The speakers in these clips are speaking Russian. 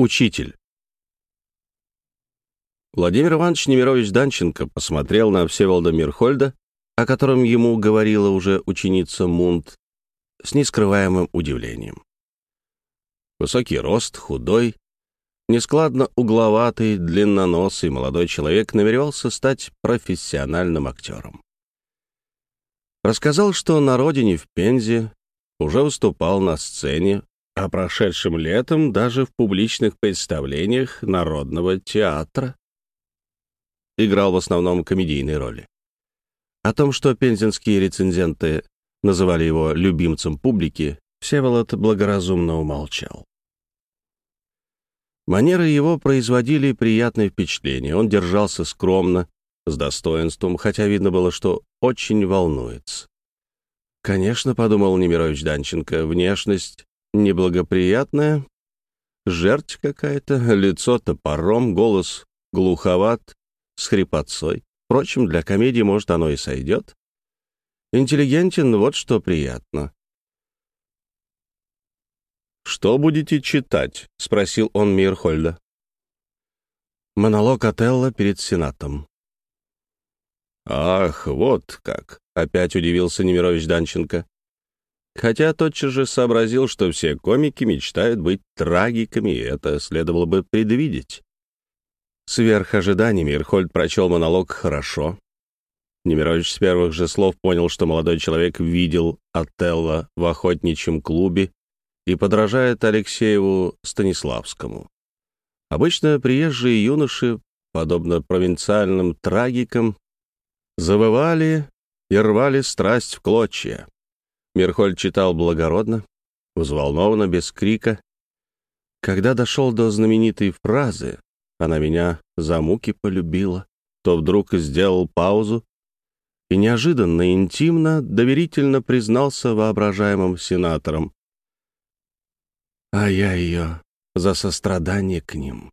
Учитель. Владимир Иванович Немирович Данченко посмотрел на Всеволода Мирхольда, о котором ему говорила уже ученица Мунт, с нескрываемым удивлением. Высокий рост, худой, нескладно угловатый, длинноносый молодой человек намеревался стать профессиональным актером. Рассказал, что на родине в Пензе уже выступал на сцене а прошедшим летом даже в публичных представлениях Народного театра играл в основном комедийные роли. О том, что пензенские рецензенты называли его любимцем публики, Всеволод благоразумно умолчал. Манеры его производили приятное впечатление. Он держался скромно, с достоинством, хотя видно было, что очень волнуется. Конечно, подумал Немирович Данченко, внешность неблагоприятная, жерть какая-то, лицо топором, голос глуховат, с хрипотцой. Впрочем, для комедии, может, оно и сойдет. Интеллигентен, вот что приятно. «Что будете читать?» — спросил он Мирхольда. Монолог Отелло перед Сенатом. «Ах, вот как!» — опять удивился Немирович Данченко хотя тотчас же сообразил, что все комики мечтают быть трагиками, и это следовало бы предвидеть. Сверх ожиданий Мирхольд прочел монолог хорошо. Немирович с первых же слов понял, что молодой человек видел Отелло в охотничьем клубе и подражает Алексееву Станиславскому. Обычно приезжие юноши, подобно провинциальным трагикам, завывали и рвали страсть в клочья. Мирхольд читал благородно, взволнованно, без крика. Когда дошел до знаменитой фразы «Она меня за муки полюбила», то вдруг сделал паузу и неожиданно, интимно, доверительно признался воображаемым сенатором. «А я ее за сострадание к ним».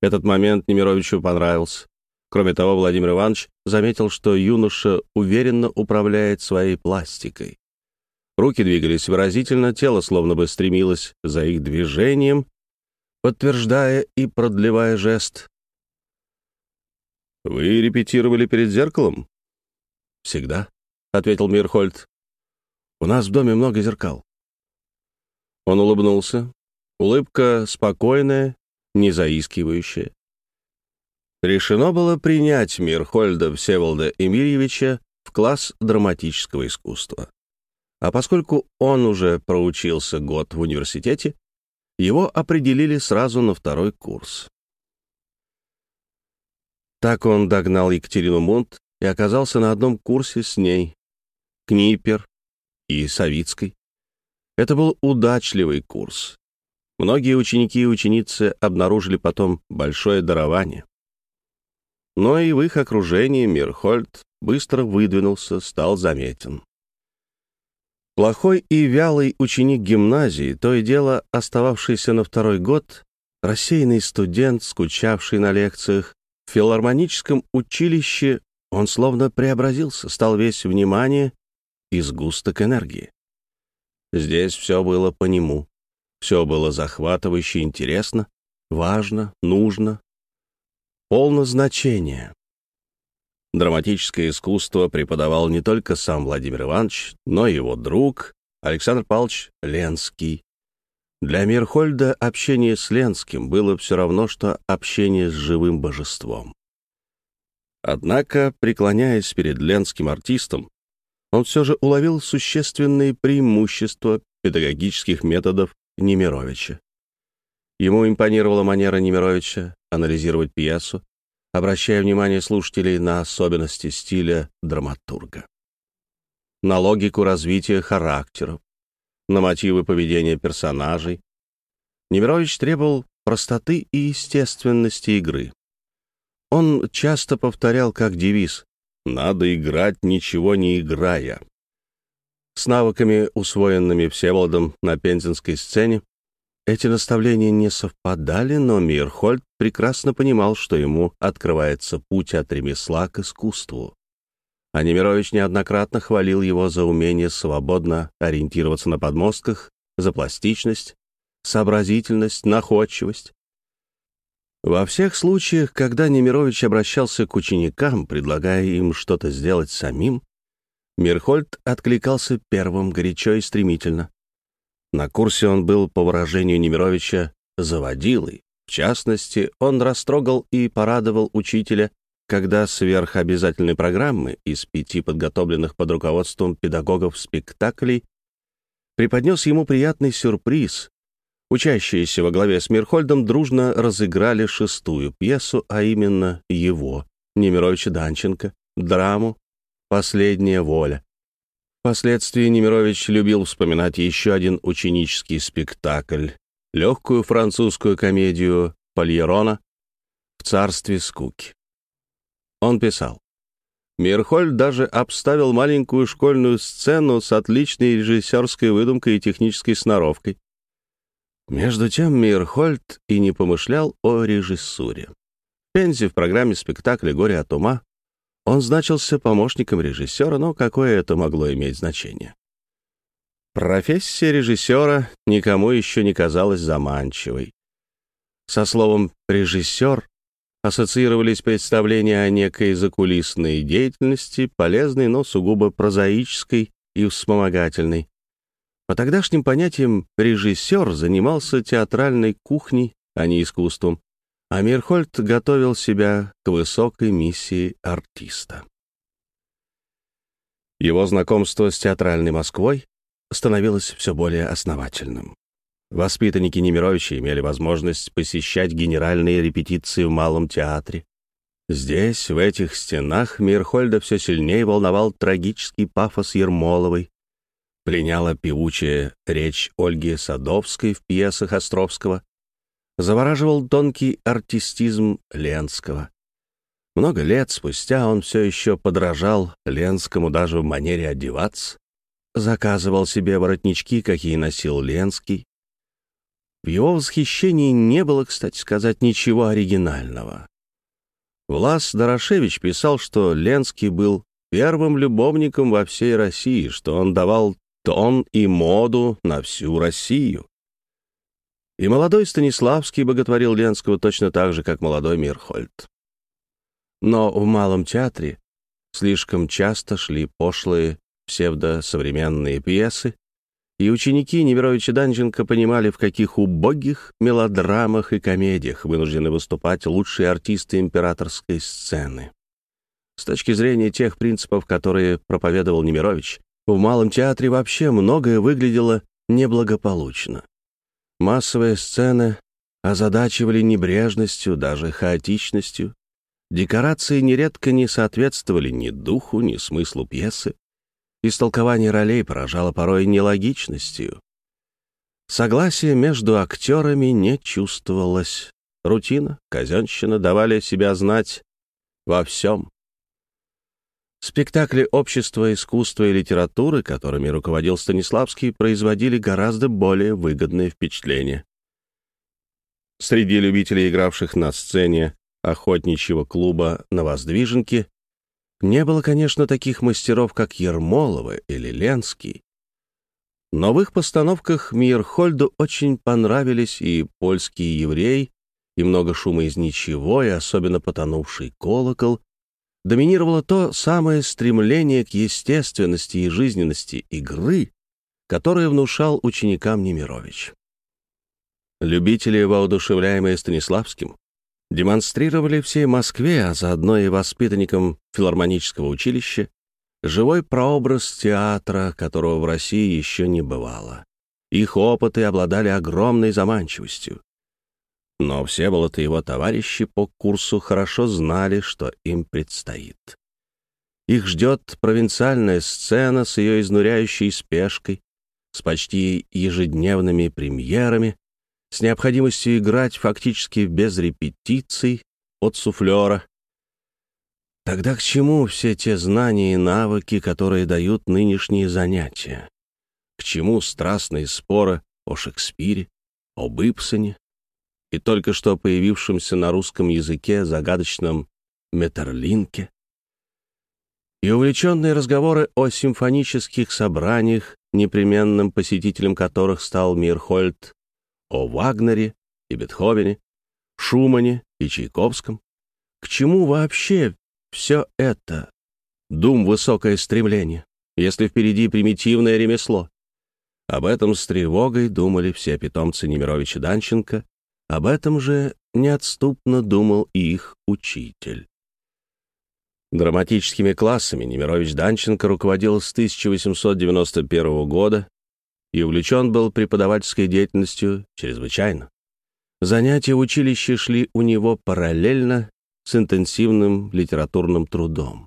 Этот момент Немировичу понравился. Кроме того, Владимир Иванович заметил, что юноша уверенно управляет своей пластикой. Руки двигались выразительно, тело словно бы стремилось за их движением, подтверждая и продлевая жест. «Вы репетировали перед зеркалом?» «Всегда», — ответил Мирхольд. «У нас в доме много зеркал». Он улыбнулся. Улыбка спокойная, не заискивающая. Решено было принять Мирхольда Всеволода Эмильевича в класс драматического искусства. А поскольку он уже проучился год в университете, его определили сразу на второй курс. Так он догнал Екатерину Мунт и оказался на одном курсе с ней, Книпер и Савицкой. Это был удачливый курс. Многие ученики и ученицы обнаружили потом большое дарование. Но и в их окружении Мирхольд быстро выдвинулся, стал заметен. Плохой и вялый ученик гимназии, то и дело остававшийся на второй год, рассеянный студент, скучавший на лекциях, в филармоническом училище он словно преобразился, стал весь внимание и сгусток энергии. Здесь все было по нему, все было захватывающе интересно, важно, нужно, полно значения. Драматическое искусство преподавал не только сам Владимир Иванович, но и его друг Александр Павлович Ленский. Для Мирхольда общение с Ленским было все равно, что общение с живым божеством. Однако, преклоняясь перед Ленским артистом, он все же уловил существенные преимущества педагогических методов Немировича. Ему импонировала манера Немировича анализировать пьесу, обращая внимание слушателей на особенности стиля драматурга, на логику развития характеров, на мотивы поведения персонажей. Немирович требовал простоты и естественности игры. Он часто повторял как девиз «надо играть, ничего не играя». С навыками, усвоенными Всеволодом на пензенской сцене, эти наставления не совпадали, но Мирхольд прекрасно понимал, что ему открывается путь от ремесла к искусству. А Немирович неоднократно хвалил его за умение свободно ориентироваться на подмостках, за пластичность, сообразительность, находчивость. Во всех случаях, когда Немирович обращался к ученикам, предлагая им что-то сделать самим, Мирхольд откликался первым горячо и стремительно. На курсе он был, по выражению Немировича, заводилой. В частности, он растрогал и порадовал учителя, когда сверх обязательной программы из пяти подготовленных под руководством педагогов спектаклей преподнес ему приятный сюрприз. Учащиеся во главе с Мирхольдом дружно разыграли шестую пьесу, а именно его, Немировича Данченко, драму «Последняя воля». Впоследствии Немирович любил вспоминать еще один ученический спектакль, легкую французскую комедию Польерона «В царстве скуки». Он писал, Мирхольд даже обставил маленькую школьную сцену с отличной режиссерской выдумкой и технической сноровкой. Между тем Мирхольд и не помышлял о режиссуре. В Пензе в программе спектакля «Горе от ума» он значился помощником режиссера, но какое это могло иметь значение? Профессия режиссера никому еще не казалась заманчивой. Со словом «режиссер» ассоциировались представления о некой закулисной деятельности, полезной, но сугубо прозаической и вспомогательной. По тогдашним понятиям, режиссер занимался театральной кухней, а не искусством, а Мирхольд готовил себя к высокой миссии артиста. Его знакомство с театральной Москвой становилось все более основательным. Воспитанники Немировича имели возможность посещать генеральные репетиции в Малом театре. Здесь, в этих стенах, Мирхольда все сильнее волновал трагический пафос Ермоловой, пленяла певучая речь Ольги Садовской в пьесах Островского, завораживал тонкий артистизм Ленского. Много лет спустя он все еще подражал Ленскому даже в манере одеваться, заказывал себе воротнички, какие носил Ленский, в его восхищении не было, кстати сказать, ничего оригинального. Влас Дорошевич писал, что Ленский был первым любовником во всей России, что он давал тон и моду на всю Россию. И молодой Станиславский боготворил Ленского точно так же, как молодой Мирхольд. Но в Малом театре слишком часто шли пошлые псевдосовременные пьесы, и ученики Неверовича Данченко понимали, в каких убогих мелодрамах и комедиях вынуждены выступать лучшие артисты императорской сцены. С точки зрения тех принципов, которые проповедовал Немирович, в Малом театре вообще многое выглядело неблагополучно. Массовые сцены озадачивали небрежностью, даже хаотичностью. Декорации нередко не соответствовали ни духу, ни смыслу пьесы. Истолкование ролей поражало порой нелогичностью. Согласие между актерами не чувствовалось. Рутина, казенщина давали себя знать во всем. Спектакли общества, искусства и литературы, которыми руководил Станиславский, производили гораздо более выгодное впечатление. Среди любителей, игравших на сцене охотничьего клуба на Воздвиженке, не было, конечно, таких мастеров, как Ермолова или Ленский. Но в их постановках Мирхольду очень понравились и польский еврей, и много шума из ничего, и особенно потонувший колокол. Доминировало то самое стремление к естественности и жизненности игры, которое внушал ученикам Немирович. Любители, воодушевляемые Станиславским, демонстрировали всей Москве, а заодно и воспитанникам филармонического училища, живой прообраз театра, которого в России еще не бывало. Их опыты обладали огромной заманчивостью. Но Всеволод и его товарищи по курсу хорошо знали, что им предстоит. Их ждет провинциальная сцена с ее изнуряющей спешкой, с почти ежедневными премьерами, с необходимостью играть фактически без репетиций от суфлера. Тогда к чему все те знания и навыки, которые дают нынешние занятия? К чему страстные споры о Шекспире, об Ипсоне и только что появившемся на русском языке загадочном Метерлинке? И увлеченные разговоры о симфонических собраниях, непременным посетителем которых стал Мирхольд о Вагнере и Бетховене, Шумане и Чайковском. К чему вообще все это? Дум — высокое стремление, если впереди примитивное ремесло. Об этом с тревогой думали все питомцы Немировича Данченко, об этом же неотступно думал их учитель. Драматическими классами Немирович Данченко руководил с 1891 года и увлечен был преподавательской деятельностью чрезвычайно. Занятия в училище шли у него параллельно с интенсивным литературным трудом.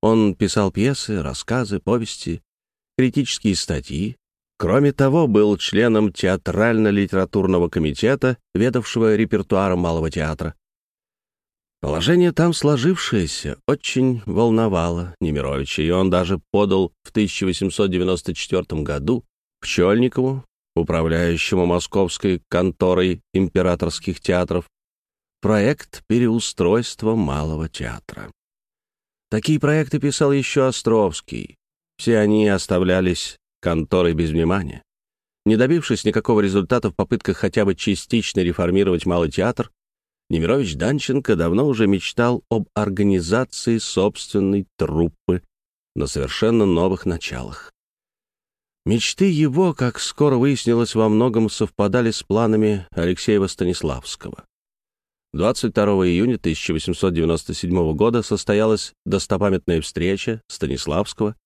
Он писал пьесы, рассказы, повести, критические статьи, Кроме того, был членом театрально-литературного комитета, ведавшего репертуаром Малого театра. Положение там сложившееся очень волновало Немировича, и он даже подал в 1894 году Пчельникову, управляющему московской конторой императорских театров, проект переустройства Малого театра. Такие проекты писал еще Островский. Все они оставлялись конторой без внимания. Не добившись никакого результата в попытках хотя бы частично реформировать Малый театр, Немирович Данченко давно уже мечтал об организации собственной труппы на совершенно новых началах. Мечты его, как скоро выяснилось, во многом совпадали с планами Алексея Станиславского. 22 июня 1897 года состоялась достопамятная встреча Станиславского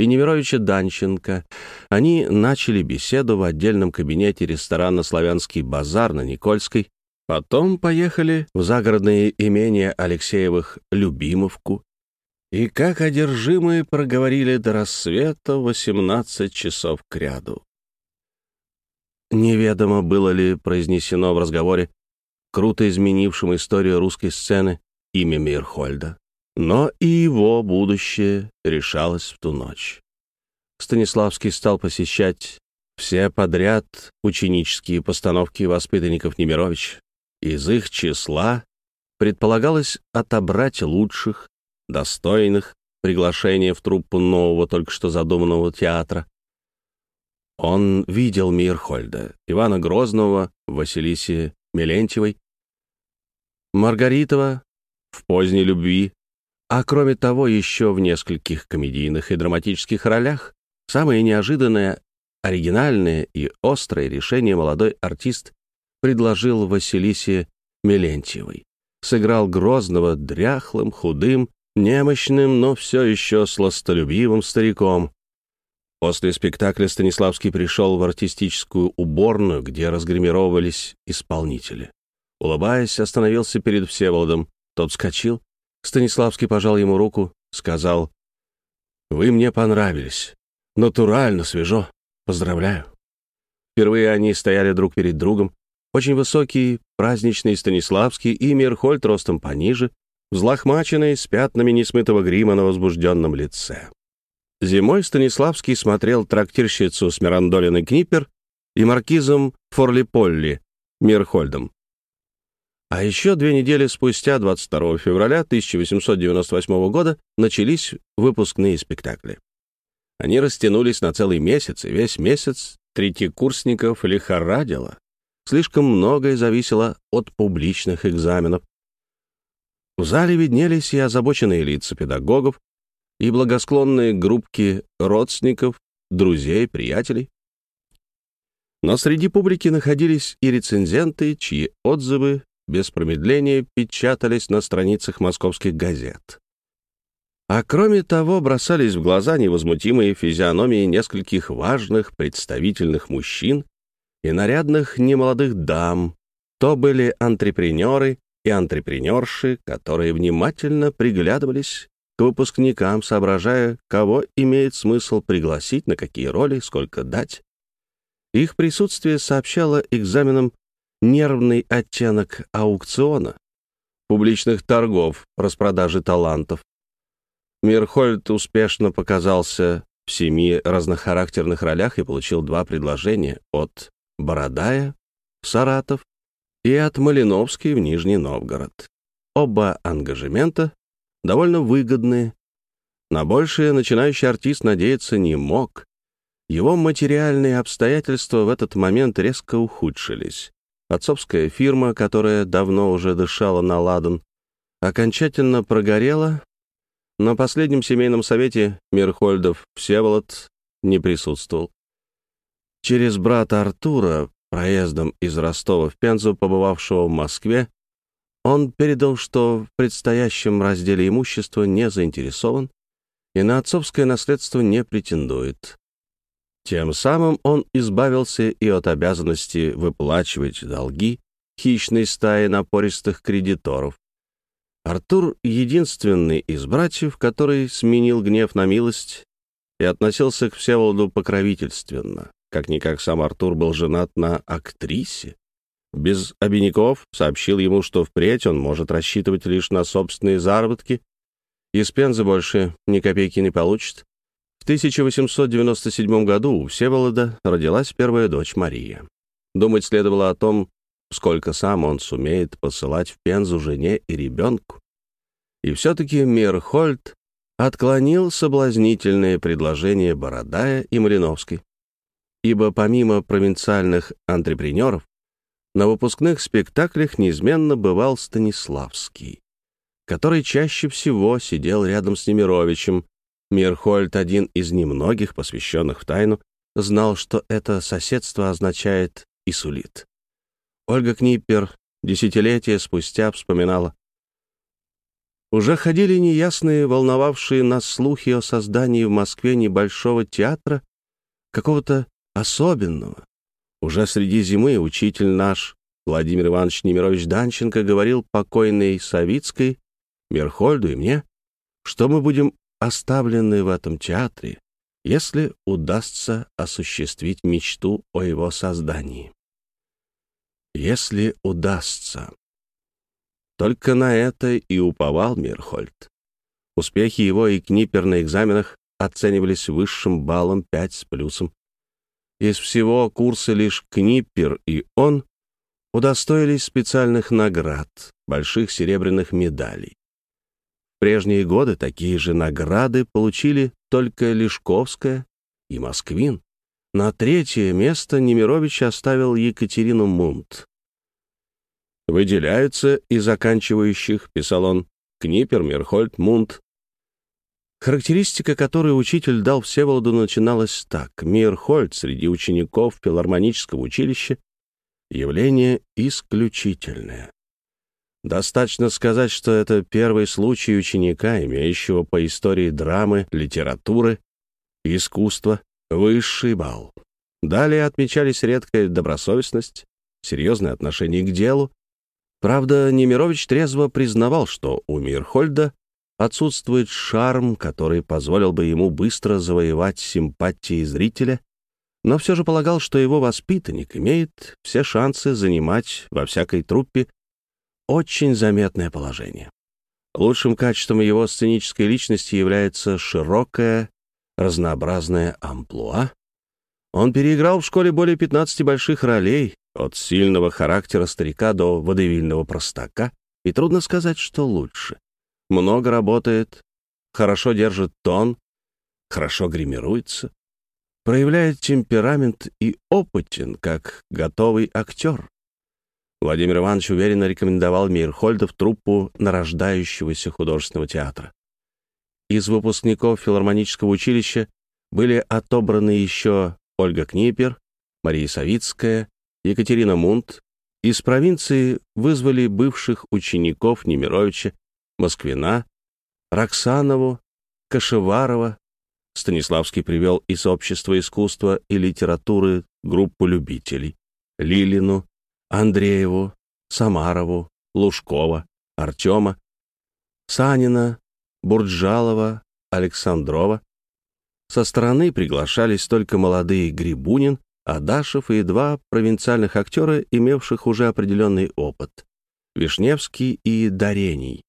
и Немировича Данченко. Они начали беседу в отдельном кабинете ресторана «Славянский базар» на Никольской, потом поехали в загородное имение Алексеевых Любимовку и, как одержимые, проговорили до рассвета 18 часов кряду. Неведомо было ли произнесено в разговоре, круто изменившем историю русской сцены, имя Мирхольда. Но и его будущее решалось в ту ночь. Станиславский стал посещать все подряд ученические постановки воспитанников Немирович. Из их числа предполагалось отобрать лучших, достойных приглашения в труппу нового, только что задуманного театра. Он видел Мирхольда, Ивана Грозного, Василисе Мелентьевой, Маргаритова в поздней любви, а кроме того, еще в нескольких комедийных и драматических ролях самое неожиданное, оригинальное и острое решение молодой артист предложил Василисе Мелентьевой. Сыграл Грозного дряхлым, худым, немощным, но все еще сластолюбивым стариком. После спектакля Станиславский пришел в артистическую уборную, где разгримировались исполнители. Улыбаясь, остановился перед Всеволодом. Тот вскочил, Станиславский пожал ему руку, сказал, «Вы мне понравились. Натурально, свежо. Поздравляю». Впервые они стояли друг перед другом, очень высокий, праздничный Станиславский и Мирхольд ростом пониже, взлохмаченный, с пятнами несмытого грима на возбужденном лице. Зимой Станиславский смотрел трактирщицу с Мирандолиной Книпер и маркизом Форлиполли Мирхольдом. А еще две недели спустя, 22 февраля 1898 года, начались выпускные спектакли. Они растянулись на целый месяц, и весь месяц третьекурсников лихорадило. Слишком многое зависело от публичных экзаменов. В зале виднелись и озабоченные лица педагогов, и благосклонные группки родственников, друзей, приятелей. Но среди публики находились и рецензенты, чьи отзывы без промедления печатались на страницах московских газет. А кроме того, бросались в глаза невозмутимые физиономии нескольких важных представительных мужчин и нарядных немолодых дам. То были антрепренеры и антрепренерши, которые внимательно приглядывались к выпускникам, соображая, кого имеет смысл пригласить, на какие роли, сколько дать. Их присутствие сообщало экзаменам нервный оттенок аукциона, публичных торгов, распродажи талантов. Мирхольд успешно показался в семи разнохарактерных ролях и получил два предложения от Бородая в Саратов и от Малиновской в Нижний Новгород. Оба ангажемента довольно выгодные. На большее начинающий артист надеяться не мог. Его материальные обстоятельства в этот момент резко ухудшились. Отцовская фирма, которая давно уже дышала на ладан, окончательно прогорела. На последнем семейном совете Мирхольдов Всеволод не присутствовал. Через брата Артура, проездом из Ростова в Пензу, побывавшего в Москве, он передал, что в предстоящем разделе имущества не заинтересован и на отцовское наследство не претендует. Тем самым он избавился и от обязанности выплачивать долги хищной стаи напористых кредиторов. Артур — единственный из братьев, который сменил гнев на милость и относился к Всеволоду покровительственно. Как-никак сам Артур был женат на актрисе. Без обиняков сообщил ему, что впредь он может рассчитывать лишь на собственные заработки, из Пензы больше ни копейки не получит. В 1897 году у Всеволода родилась первая дочь Мария. Думать следовало о том, сколько сам он сумеет посылать в Пензу жене и ребенку. И все-таки Мирхольд отклонил соблазнительное предложение Бородая и Малиновской ибо помимо провинциальных антрепренеров, на выпускных спектаклях неизменно бывал Станиславский, который чаще всего сидел рядом с Немировичем. Мирхольд, один из немногих, посвященных в тайну, знал, что это соседство означает и сулит. Ольга Книппер десятилетия спустя вспоминала. Уже ходили неясные, волновавшие нас слухи о создании в Москве небольшого театра, какого-то особенного. Уже среди зимы учитель наш, Владимир Иванович Немирович Данченко, говорил покойной Савицкой, Мерхольду и мне, что мы будем оставлены в этом театре, если удастся осуществить мечту о его создании. Если удастся. Только на это и уповал Мирхольд. Успехи его и Книпер на экзаменах оценивались высшим баллом 5 с плюсом, из всего курса лишь Книппер и он удостоились специальных наград, больших серебряных медалей. Прежние годы такие же награды получили только Лешковская и Москвин. На третье место Немирович оставил Екатерину Мунт. «Выделяются из заканчивающих», — писал он, Книпер, Мерхольд, Мунт, Характеристика, которую учитель дал Всеволоду, начиналась так. Мир Хольд среди учеников филармонического училища — явление исключительное. Достаточно сказать, что это первый случай ученика, имеющего по истории драмы, литературы, искусства высший балл. Далее отмечались редкая добросовестность, серьезное отношение к делу. Правда, Немирович трезво признавал, что у Мирхольда Отсутствует шарм, который позволил бы ему быстро завоевать симпатии зрителя, но все же полагал, что его воспитанник имеет все шансы занимать во всякой труппе очень заметное положение. Лучшим качеством его сценической личности является широкая, разнообразная амплуа. Он переиграл в школе более 15 больших ролей, от сильного характера старика до водевильного простака, и трудно сказать, что лучше много работает, хорошо держит тон, хорошо гримируется, проявляет темперамент и опытен, как готовый актер. Владимир Иванович уверенно рекомендовал Мейерхольда в труппу нарождающегося художественного театра. Из выпускников филармонического училища были отобраны еще Ольга Книпер, Мария Савицкая, Екатерина Мунт. Из провинции вызвали бывших учеников Немировича Москвина, Роксанову, Кашеварова. Станиславский привел из общества искусства и литературы группу любителей. Лилину, Андрееву, Самарову, Лужкова, Артема, Санина, Бурджалова, Александрова. Со стороны приглашались только молодые Грибунин, Адашев и два провинциальных актера, имевших уже определенный опыт — Вишневский и Дарений.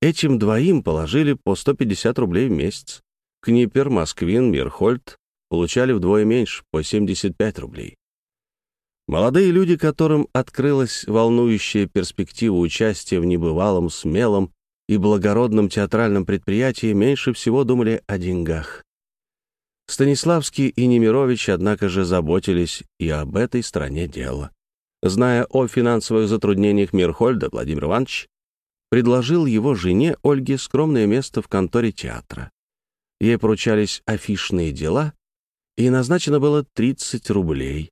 Этим двоим положили по 150 рублей в месяц. Книпер, Москвин, Мирхольд получали вдвое меньше, по 75 рублей. Молодые люди, которым открылась волнующая перспектива участия в небывалом, смелом и благородном театральном предприятии, меньше всего думали о деньгах. Станиславский и Немирович, однако же, заботились и об этой стороне дела. Зная о финансовых затруднениях Мирхольда, Владимир Иванович предложил его жене Ольге скромное место в конторе театра. Ей поручались афишные дела, и назначено было 30 рублей.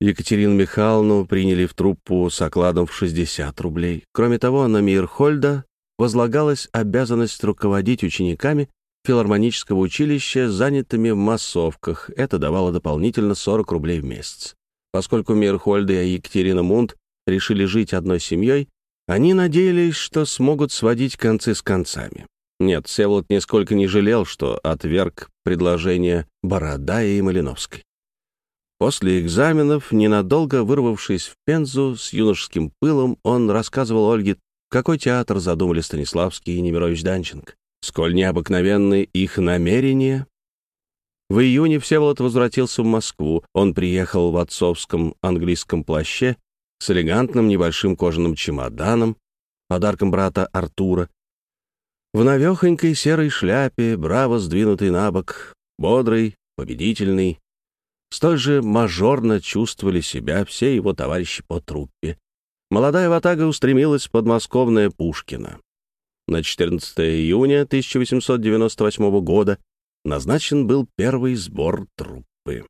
Екатерину Михайловну приняли в труппу с окладом в 60 рублей. Кроме того, на Мирхольда возлагалась обязанность руководить учениками филармонического училища, занятыми в массовках. Это давало дополнительно 40 рублей в месяц. Поскольку Мирхольда и Екатерина Мунт решили жить одной семьей, они надеялись, что смогут сводить концы с концами. Нет, Севолод нисколько не жалел, что отверг предложение Борода и Малиновской. После экзаменов, ненадолго вырвавшись в Пензу с юношеским пылом, он рассказывал Ольге, какой театр задумали Станиславский и Немирович Данченко, сколь необыкновенны их намерения. В июне Всеволод возвратился в Москву. Он приехал в отцовском английском плаще с элегантным небольшим кожаным чемоданом, подарком брата Артура, в навехонькой серой шляпе, браво сдвинутый на бок, бодрый, победительный. Столь же мажорно чувствовали себя все его товарищи по труппе. Молодая ватага устремилась в подмосковное Пушкино. На 14 июня 1898 года назначен был первый сбор труппы.